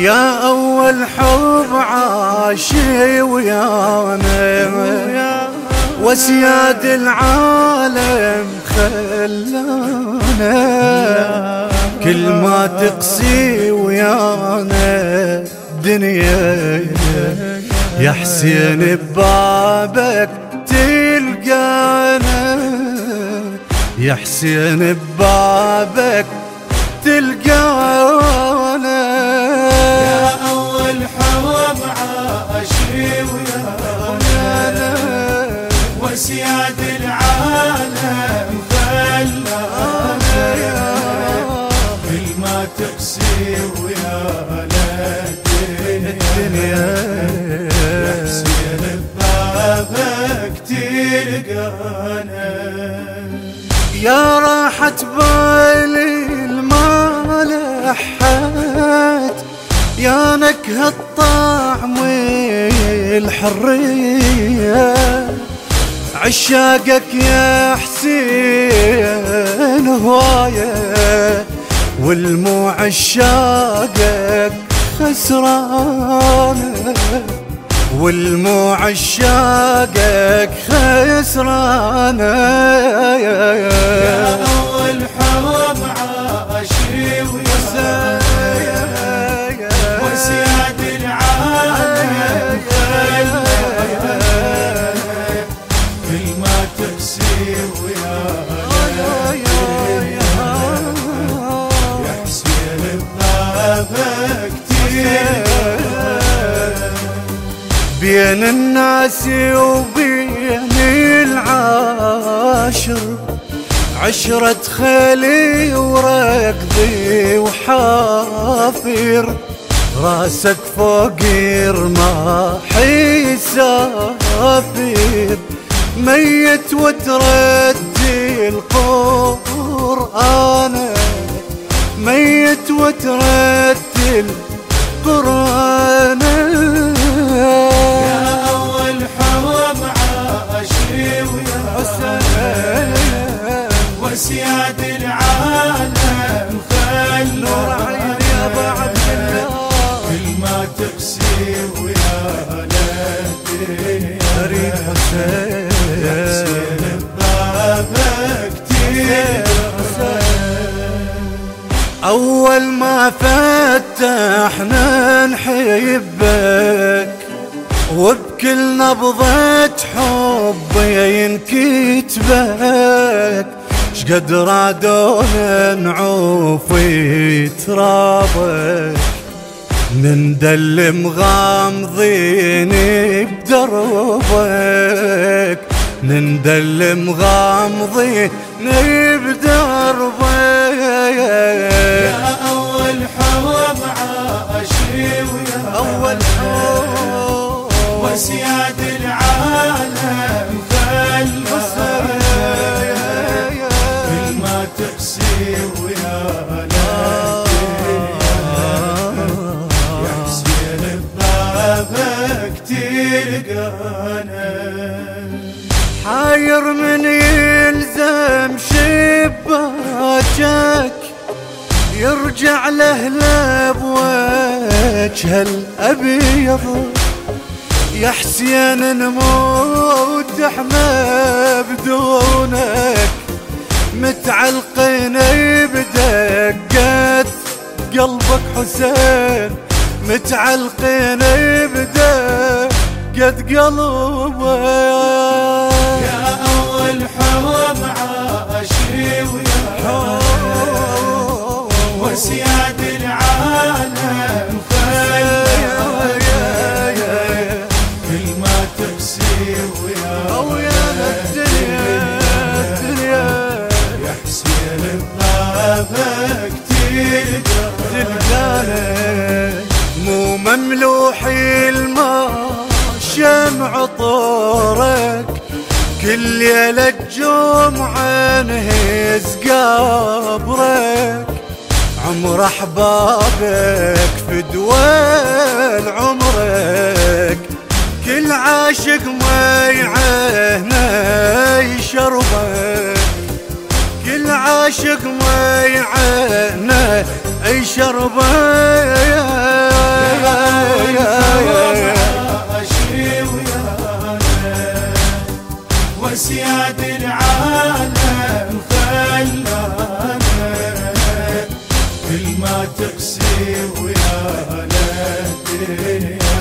يا أول حب عاشي ويانا وسياد العالم خلانا. كل ما تقسي ويانا الدنيا. يا حسين ببابك تلقانا. يا حسين ببابك تلقانا. وسياد العالم خلانا. كل ما تقسي ويانا الدنيا حسين ببابك تلقانا يا راحة بالي المالحات يا نكهة الطعم الحرية عشاقك يا حسين هواية والمو عشاقك خسرانة. والمو عشاقك خسرانة. يا أول حرب ما تقسي ويانا يا حسين تلقانا بين الناس وبين العاشر عشرة خيلي وركضي وحافر. راسك فوق رماح يسافر ميت وتردي القرآن. ميت وتردي أول ما فتحنا نحبك وبكل نبضة حب ينكتبك شقد رادونا نعوف ترابك نندل مغامضين بدربك نندل مغامضين بدربك يا أول حرب عاشي ويانا أول حب وسياد العالم خلانا كل ما تقسي ويانا يا حسين ببابك تلقانا حاير من يرجع له بوجه الأبيض. يا حسين نموت إحنا بدونك متعلقين بدقات قلبك حسين متعلقين بدقات قلبك. وسياد العالم خلانا كل ما تقسي ويانا يا حسين ببابك تلقانا مو مملوحي الماء شمع طورك. كل ليلة جمعة نهز قبرك. عمر احبابك في دوين عمرك. كل عاشق ميعاني شربك كل عاشق ميعاني اي شربك وسياد العالم خلانا كل ما تقسي ويا الدنيا.